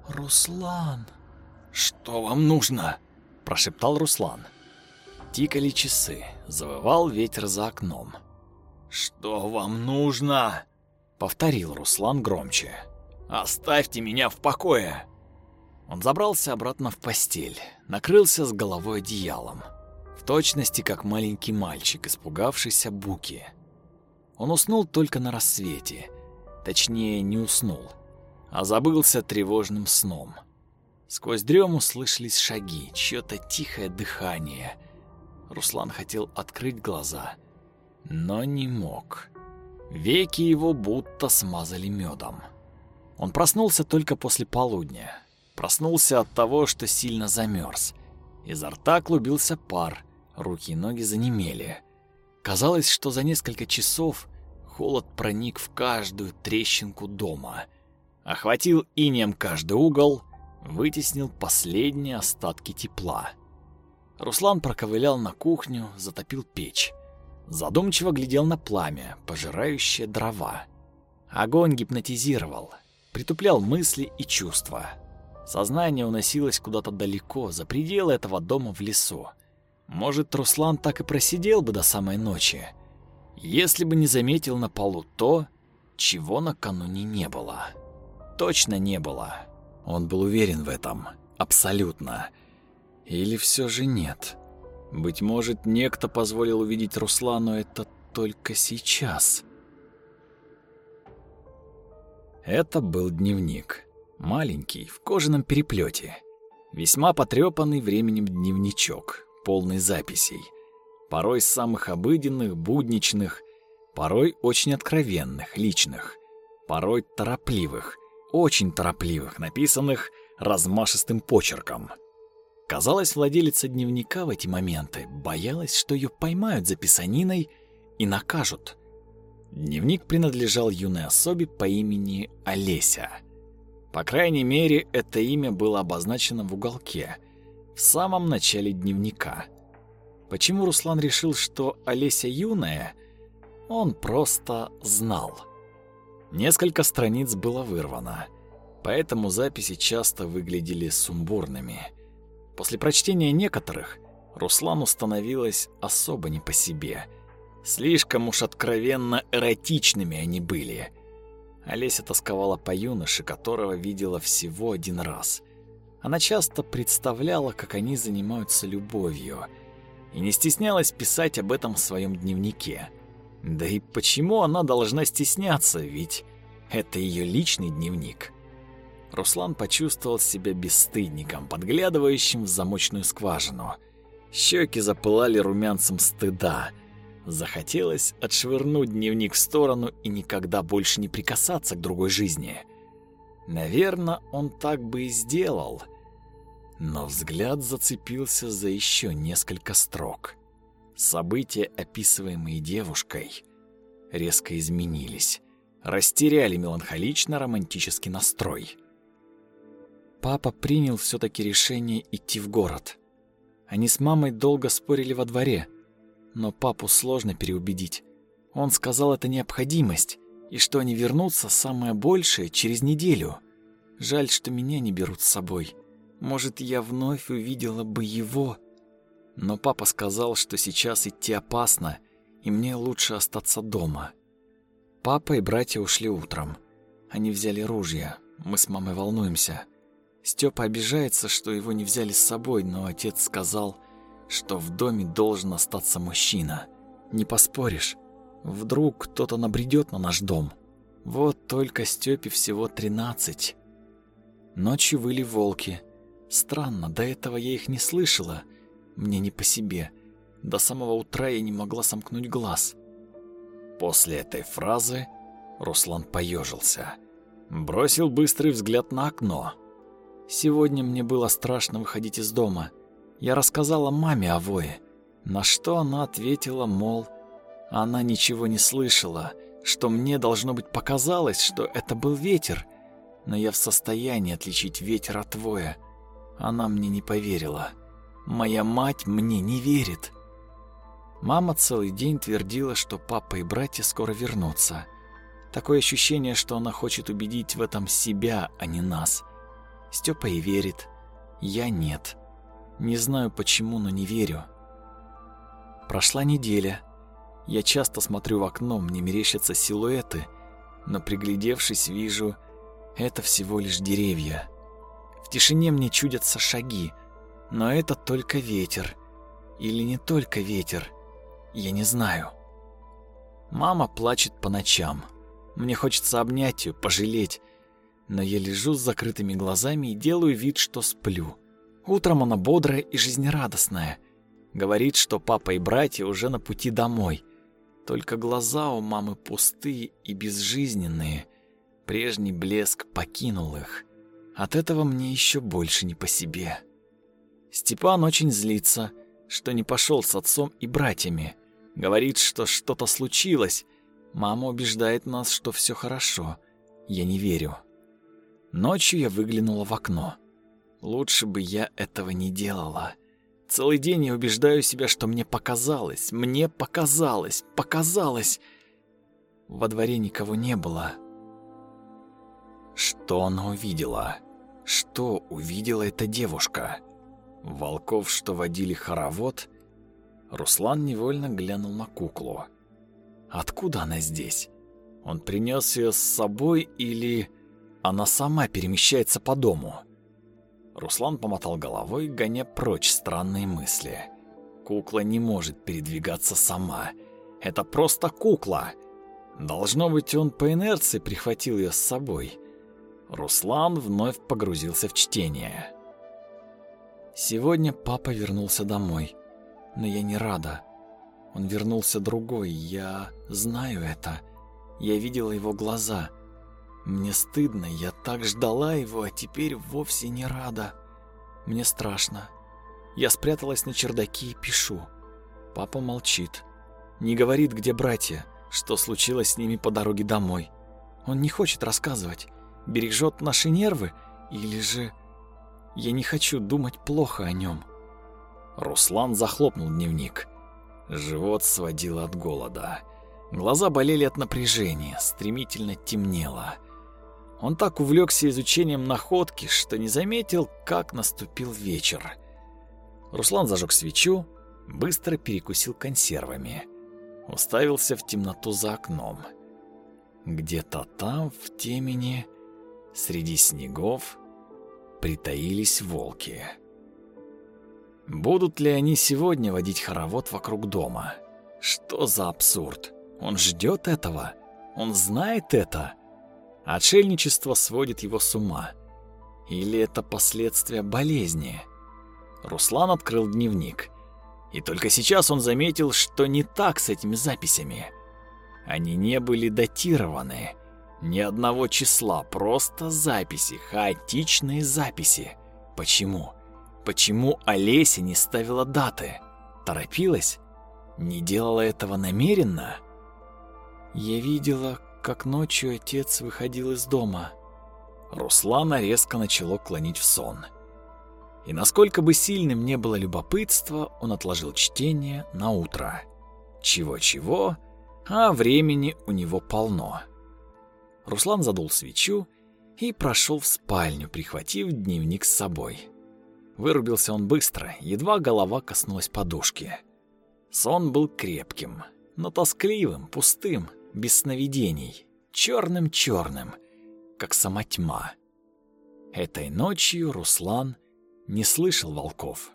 B: «Руслан!»
A: «Что вам нужно?» – прошептал Руслан. Тикали часы, завывал ветер за окном. «Что вам нужно?» — повторил Руслан громче. «Оставьте меня в покое!» Он забрался обратно в постель, накрылся с головой одеялом. В точности, как маленький мальчик, испугавшийся буки. Он уснул только на рассвете. Точнее, не уснул, а забылся тревожным сном. Сквозь дрему слышались шаги, чьё-то тихое дыхание. Руслан хотел открыть глаза — но не мог. Веки его будто смазали медом. Он проснулся только после полудня. Проснулся от того, что сильно замерз. Изо рта клубился пар, руки и ноги занемели. Казалось, что за несколько часов холод проник в каждую трещинку дома, охватил инеем каждый угол, вытеснил последние остатки тепла. Руслан проковылял на кухню, затопил печь задумчиво глядел на пламя, пожирающее дрова. Огонь гипнотизировал, притуплял мысли и чувства. Сознание уносилось куда-то далеко, за пределы этого дома в лесу. Может, Руслан так и просидел бы до самой ночи, если бы не заметил на полу то, чего накануне не было. Точно не было. Он был уверен в этом, абсолютно. Или все же нет? Быть может, некто позволил увидеть Руслану это только сейчас. Это был дневник. Маленький, в кожаном переплете. Весьма потрепанный временем дневничок, полный записей. Порой самых обыденных, будничных, порой очень откровенных, личных, порой торопливых, очень торопливых, написанных размашистым почерком. Казалось, владелица дневника в эти моменты боялась, что ее поймают за писаниной и накажут. Дневник принадлежал юной особе по имени Олеся. По крайней мере, это имя было обозначено в уголке, в самом начале дневника. Почему Руслан решил, что Олеся юная, он просто знал. Несколько страниц было вырвано, поэтому записи часто выглядели сумбурными – После прочтения некоторых Руслану становилось особо не по себе. Слишком уж откровенно эротичными они были. Олеся тосковала по юноше, которого видела всего один раз. Она часто представляла, как они занимаются любовью, и не стеснялась писать об этом в своем дневнике. Да и почему она должна стесняться, ведь это ее личный дневник. Руслан почувствовал себя бесстыдником, подглядывающим в замочную скважину. Щеки запылали румянцем стыда. Захотелось отшвырнуть дневник в сторону и никогда больше не прикасаться к другой жизни. Наверное, он так бы и сделал. Но взгляд зацепился за еще несколько строк. События, описываемые девушкой, резко изменились, растеряли меланхолично-романтический настрой. Папа принял все таки решение идти в город. Они с мамой долго спорили во дворе, но папу сложно переубедить. Он сказал, это необходимость, и что они вернутся самое большее через неделю.
B: Жаль, что меня не берут с собой. Может, я вновь увидела бы его. Но папа сказал, что сейчас идти опасно, и мне лучше остаться дома. Папа и братья ушли утром. Они взяли ружья. Мы с мамой волнуемся. Степа обижается, что его не взяли с собой, но отец сказал, что в доме должен остаться мужчина. Не поспоришь. Вдруг кто-то набредет на наш дом. Вот только Степе всего тринадцать. Ночью выли волки. Странно, до этого я их не слышала. Мне не по себе. До самого утра я не могла сомкнуть глаз.
A: После этой фразы Руслан поежился. Бросил быстрый взгляд на окно.
B: Сегодня мне было страшно выходить из дома. Я рассказала маме о вое, на что она ответила, мол, она ничего не слышала, что мне должно быть показалось, что это был ветер, но я в состоянии отличить ветер от воя. Она мне не поверила. Моя мать мне не верит. Мама целый день твердила, что папа и братья скоро вернутся. Такое ощущение, что она хочет убедить в этом себя, а не нас. Степа и верит, я нет. Не знаю почему, но не верю. Прошла неделя. Я часто смотрю в окно, мне мерещатся силуэты, но приглядевшись, вижу, это всего лишь деревья. В тишине мне чудятся шаги, но это только ветер. Или не только ветер, я не знаю. Мама плачет по ночам. Мне хочется обнять ее, пожалеть, но я лежу с закрытыми глазами и делаю вид, что сплю. Утром она бодрая и жизнерадостная. Говорит, что папа и братья уже на пути домой. Только глаза у мамы пустые и безжизненные. Прежний блеск покинул их. От этого мне еще больше не по себе. Степан очень злится, что не пошел с отцом и братьями. Говорит, что что-то случилось. Мама убеждает нас, что все хорошо. Я не верю. Ночью я выглянула в окно. Лучше бы я этого не делала. Целый день я убеждаю себя, что мне показалось, мне показалось, показалось. Во дворе никого не было.
A: Что она увидела? Что увидела эта девушка? Волков, что водили хоровод? Руслан невольно глянул на куклу. Откуда она здесь? Он принес ее с собой или она сама перемещается по дому? Руслан помотал головой, гоня прочь странные мысли. Кукла не может передвигаться сама. Это просто кукла. Должно быть, он по инерции прихватил ее с собой. Руслан вновь погрузился в чтение.
B: Сегодня папа вернулся домой, но я не рада. Он вернулся другой, я знаю это. Я видела его глаза — мне стыдно, я так ждала его, а теперь вовсе не рада. Мне страшно. Я спряталась на чердаке и пишу. Папа молчит. Не говорит, где братья, что случилось с ними по дороге домой. Он не хочет рассказывать. Бережет наши нервы или же... Я не хочу думать плохо о нем.
A: Руслан захлопнул дневник. Живот сводило от голода. Глаза болели от напряжения, стремительно темнело.
B: Он так увлекся изучением находки, что не заметил, как наступил вечер.
A: Руслан зажег свечу, быстро перекусил консервами. Уставился в темноту за окном. Где-то там, в темени, среди снегов, притаились волки. Будут ли они сегодня водить хоровод вокруг дома? Что за абсурд? Он ждет этого? Он знает это? Отшельничество сводит его с ума. Или это последствия болезни? Руслан открыл дневник. И только сейчас он заметил, что не так с этими записями. Они не были датированы. Ни одного числа, просто записи, хаотичные записи. Почему? Почему Олеся не ставила даты? Торопилась? Не делала этого намеренно?
B: Я видела, как ночью отец выходил из дома.
A: Руслана резко начало клонить в сон. И насколько бы сильным не было любопытство, он отложил чтение на утро. Чего-чего, а времени у него полно. Руслан задул свечу
B: и прошел в спальню, прихватив дневник с собой. Вырубился он быстро, едва голова коснулась подушки. Сон был крепким, но тоскливым, пустым, без сновидений, черным-черным, как сама тьма. Этой ночью Руслан не слышал волков.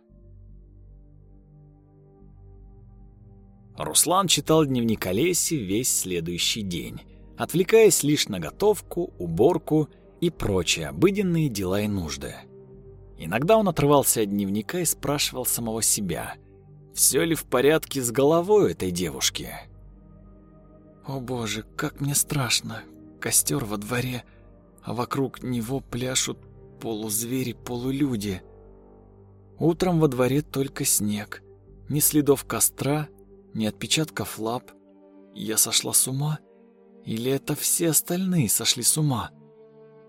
B: Руслан читал дневник Олеси весь следующий день, отвлекаясь лишь на готовку, уборку и прочие обыденные дела и нужды. Иногда он отрывался от дневника и спрашивал самого себя, все ли в порядке с головой этой девушки. «О боже, как мне страшно! Костер во дворе, а вокруг него пляшут полузвери, полулюди. Утром во дворе только снег, ни следов костра, ни отпечатков лап. Я сошла с ума? Или это все остальные сошли с ума?»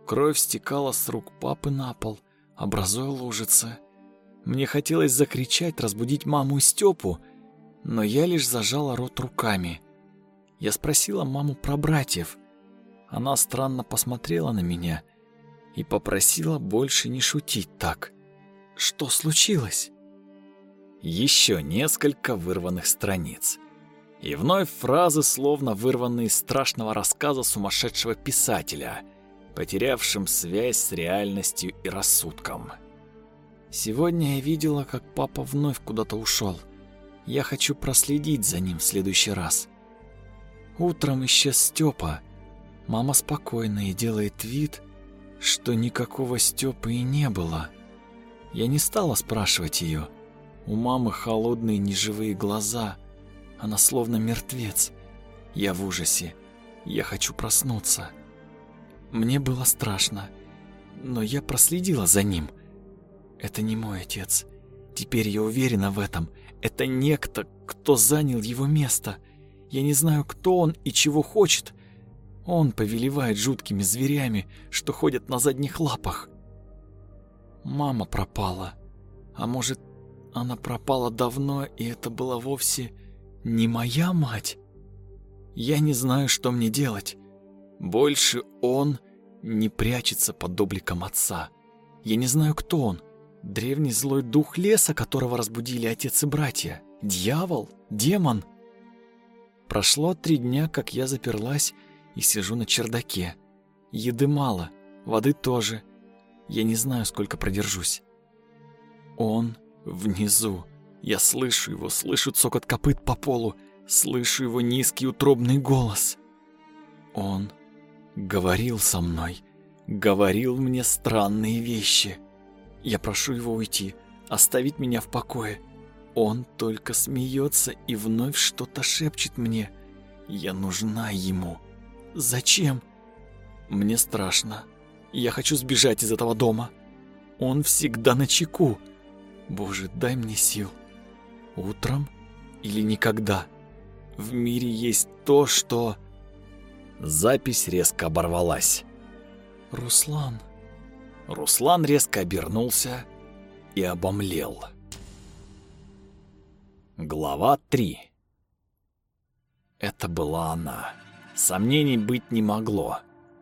B: Кровь стекала с рук папы на пол, образуя лужицы. Мне хотелось закричать, разбудить маму и Степу, но я лишь зажала рот руками. Я спросила маму про братьев. Она странно посмотрела на меня и попросила больше не шутить так. Что случилось? Еще несколько вырванных страниц. И вновь фразы, словно вырванные из страшного рассказа сумасшедшего писателя — потерявшим связь с реальностью и рассудком. Сегодня я видела, как папа вновь куда-то ушел. Я хочу проследить за ним в следующий раз. Утром исчез Степа. Мама спокойная и делает вид, что никакого Степы и не было. Я не стала спрашивать ее. У мамы холодные неживые глаза. Она словно мертвец. Я в ужасе. Я хочу проснуться. Мне было страшно, но я проследила за ним. Это не мой отец. Теперь я уверена в этом. Это некто, кто занял его место. Я не знаю, кто он и чего хочет. Он повелевает жуткими зверями, что ходят на задних лапах. Мама пропала. А может, она пропала давно, и это была вовсе не моя мать? Я не знаю, что мне делать. Больше он не прячется под обликом отца. Я не знаю, кто он. Древний злой дух леса, которого разбудили отец и братья. Дьявол? Демон? Прошло три дня, как я заперлась и сижу на чердаке. Еды мало, воды тоже. Я не знаю, сколько продержусь. Он внизу. Я слышу его, слышу цокот копыт по полу, слышу его низкий утробный голос. Он говорил со мной, говорил мне странные вещи. Я прошу его уйти, оставить меня в покое. Он только смеется и вновь что-то шепчет мне. Я нужна ему. Зачем? Мне страшно. Я хочу сбежать из этого дома. Он всегда на чеку. Боже, дай мне сил. Утром или никогда. В мире есть то, что... Запись резко оборвалась. «Руслан...» Руслан резко обернулся и обомлел. Глава 3 Это была она. Сомнений быть не могло.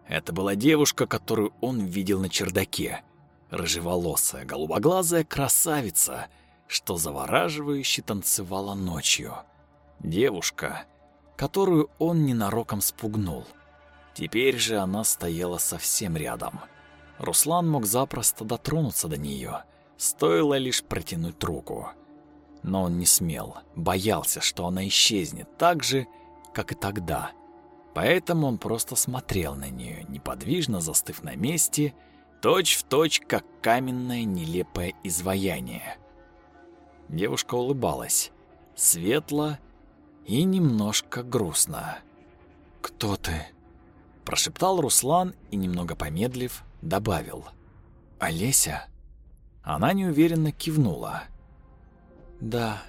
B: Это была девушка, которую он видел на чердаке. Рыжеволосая, голубоглазая красавица, что завораживающе танцевала ночью. Девушка, которую он ненароком спугнул. Теперь же она стояла совсем рядом. Руслан мог запросто дотронуться до нее, стоило лишь протянуть руку. Но он не смел, боялся, что она исчезнет так же, как и тогда. Поэтому он просто смотрел на нее, неподвижно застыв на месте, точь-в-точь, точь, как каменное нелепое изваяние. Девушка улыбалась, светло и немножко грустно. «Кто ты?» – прошептал Руслан и, немного помедлив, добавил. «Олеся?» Она неуверенно кивнула. «Да,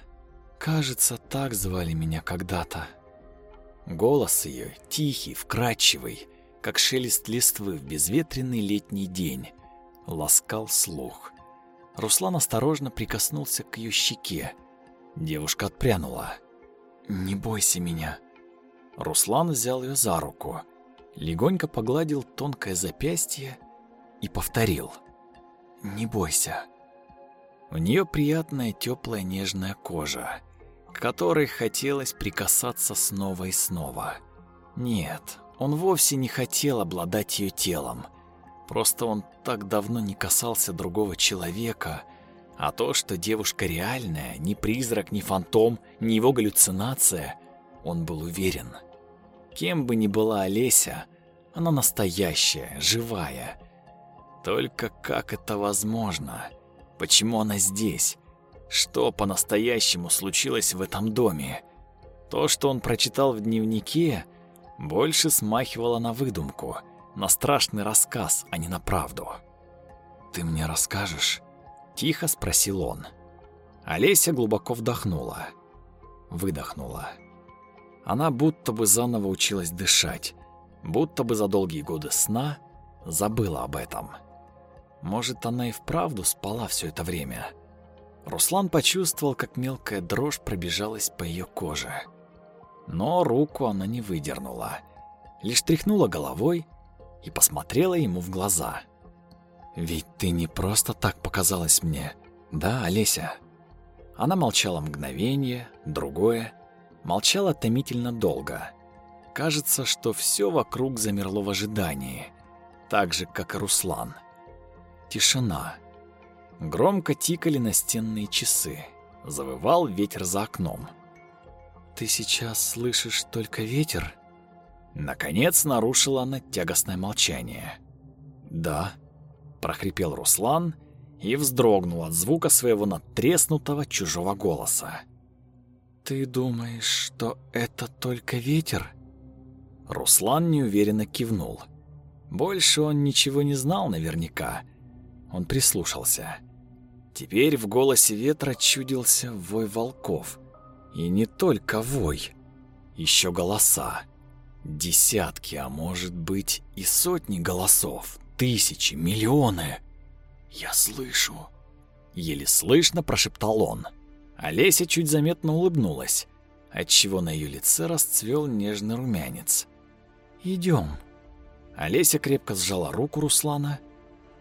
B: кажется, так звали меня когда-то». Голос ее тихий, вкрадчивый, как шелест листвы в безветренный летний день, ласкал слух. Руслан осторожно прикоснулся к ее щеке. Девушка отпрянула. «Не бойся меня». Руслан взял ее за руку, легонько погладил тонкое запястье и повторил. «Не бойся». У нее приятная теплая нежная кожа, к которой хотелось прикасаться снова и снова. Нет, он вовсе не хотел обладать ее телом. Просто он так давно не касался другого человека, а то, что девушка реальная, ни призрак, ни фантом, ни его галлюцинация, он был уверен. Кем бы ни была Олеся, она настоящая, живая. Только как это возможно? Почему она здесь? Что по-настоящему случилось в этом доме? То, что он прочитал в дневнике, больше смахивало на выдумку, на страшный рассказ, а не на правду. «Ты мне расскажешь?» – тихо спросил он. Олеся глубоко вдохнула, выдохнула. Она будто бы заново училась дышать, будто бы за долгие годы сна забыла об этом. Может, она и вправду спала все это время. Руслан почувствовал, как мелкая дрожь пробежалась по ее коже. Но руку она не выдернула, лишь тряхнула головой и посмотрела ему в глаза. «Ведь ты не просто так показалась мне, да, Олеся?» Она молчала мгновение, другое, молчала томительно долго. Кажется, что все вокруг замерло в ожидании, так же, как и Руслан. Тишина. Громко тикали настенные часы. Завывал ветер за окном. «Ты сейчас слышишь только ветер?» Наконец нарушила она тягостное молчание. «Да», — прохрипел Руслан и вздрогнул от звука своего надтреснутого чужого голоса. «Ты думаешь, что это только ветер?» Руслан неуверенно кивнул. Больше он ничего не знал наверняка. Он прислушался. Теперь в голосе ветра чудился вой волков — и не только вой, еще голоса. Десятки, а может быть и сотни голосов, тысячи, миллионы. «Я слышу», — еле слышно прошептал он. Олеся чуть заметно улыбнулась, отчего на ее лице расцвел нежный румянец. «Идем». Олеся крепко сжала руку Руслана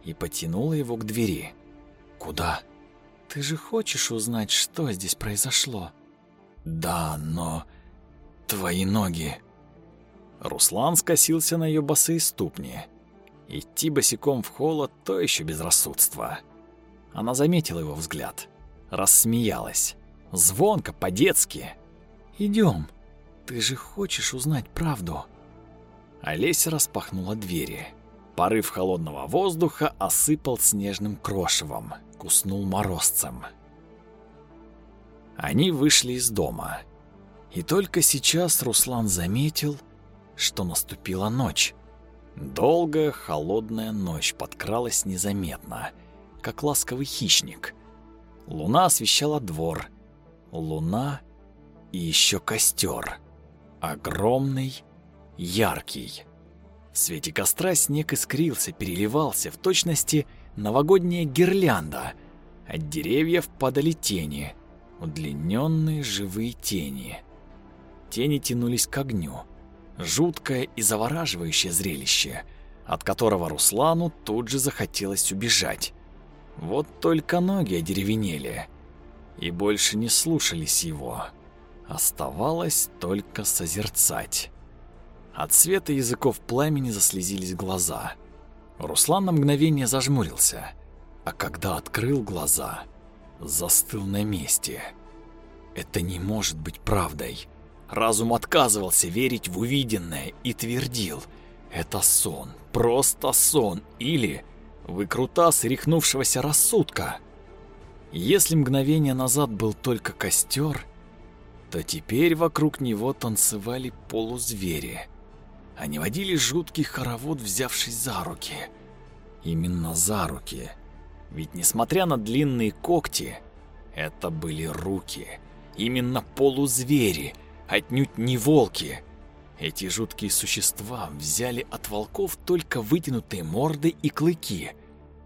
B: и потянула его к двери. «Куда?» «Ты же хочешь узнать, что здесь произошло?» Да, но твои ноги. Руслан скосился на ее босые ступни. Идти босиком в холод то еще безрассудство. Она заметила его взгляд, рассмеялась, звонко, по-детски. Идем. Ты же хочешь узнать правду. Олеся распахнула двери. Порыв холодного воздуха осыпал снежным крошевом, куснул морозцем. Они вышли из дома. И только сейчас Руслан заметил, что наступила ночь. Долгая холодная ночь подкралась незаметно, как ласковый хищник. Луна освещала двор. Луна и еще костер. Огромный, яркий. В свете костра снег искрился, переливался, в точности новогодняя гирлянда. От деревьев падали тени — удлиненные живые тени. Тени тянулись к огню. Жуткое и завораживающее зрелище, от которого Руслану тут же захотелось убежать. Вот только ноги одеревенели и больше не слушались его. Оставалось только созерцать. От света языков пламени заслезились глаза. Руслан на мгновение зажмурился, а когда открыл глаза — застыл на месте. Это не может быть правдой. Разум отказывался верить в увиденное и твердил: это сон, просто сон или выкрутас рехнувшегося рассудка. Если мгновение назад был только костер, то теперь вокруг него танцевали полузвери. Они водили жуткий хоровод, взявшись за руки. Именно за руки — ведь несмотря на длинные когти, это были руки. Именно полузвери, отнюдь не волки. Эти жуткие существа взяли от волков только вытянутые морды и клыки,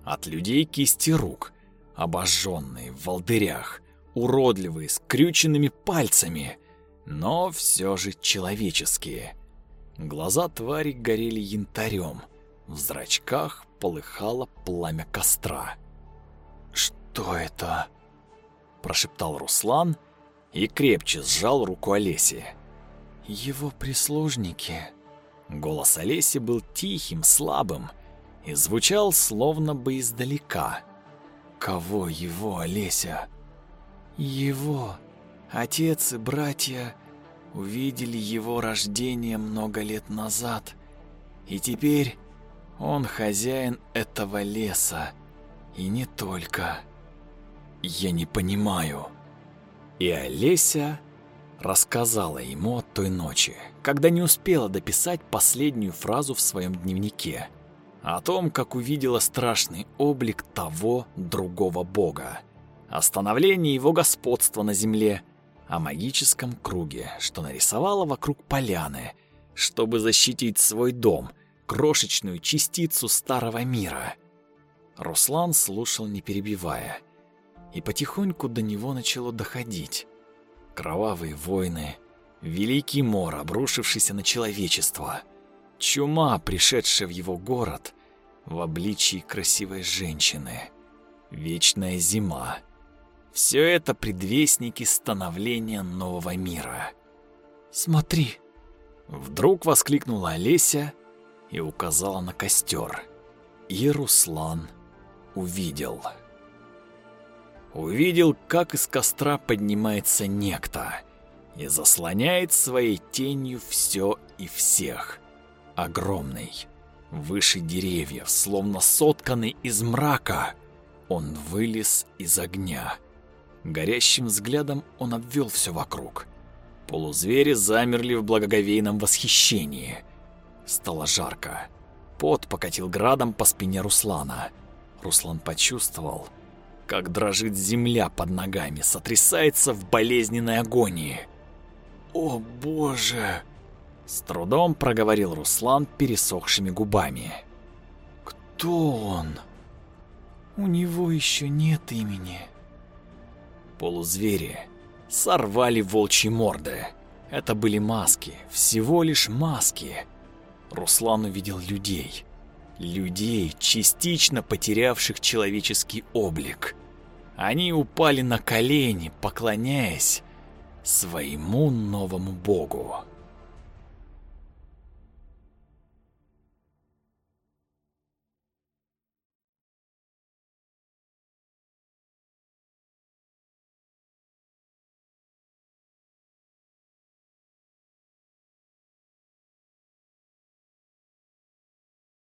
B: от людей кисти рук, обожженные в волдырях, уродливые, с крюченными пальцами, но все же человеческие. Глаза твари горели янтарем,
A: В зрачках полыхало пламя костра.
B: «Что это?»
A: – прошептал Руслан и крепче сжал руку Олеси.
B: «Его прислужники».
A: Голос Олеси был тихим, слабым и звучал словно бы издалека.
B: «Кого его, Олеся?» «Его. Отец и братья увидели его рождение много лет назад, и теперь он хозяин этого леса, и не только.
A: Я не понимаю. И Олеся рассказала ему о той ночи, когда не успела дописать последнюю фразу в своем дневнике, о том, как увидела страшный облик того другого бога, о становлении его господства на земле, о магическом круге, что нарисовала вокруг поляны, чтобы защитить свой дом, крошечную частицу старого мира. Руслан слушал, не перебивая, и потихоньку до него начало доходить. Кровавые войны, великий мор, обрушившийся на человечество, чума, пришедшая в его город в обличии красивой женщины, вечная зима — все это предвестники становления нового мира.
B: «Смотри!»
A: Вдруг воскликнула Олеся и указала на костер. И Руслан увидел. Увидел, как из костра поднимается некто и заслоняет своей тенью все и всех. Огромный, выше деревьев, словно сотканный из мрака, он вылез из огня Горящим взглядом он обвел все вокруг. Полузвери замерли в благоговейном восхищении. Стало жарко. Пот покатил градом по спине Руслана. Руслан почувствовал, как дрожит земля под ногами, сотрясается в болезненной агонии.
B: «О, Боже!»
A: С трудом проговорил Руслан пересохшими губами.
B: «Кто он? У него еще нет имени».
A: Полузвери сорвали волчьи морды. Это были маски, всего лишь маски. Руслан увидел людей. Людей, частично потерявших человеческий облик. Они упали на колени, поклоняясь своему новому богу.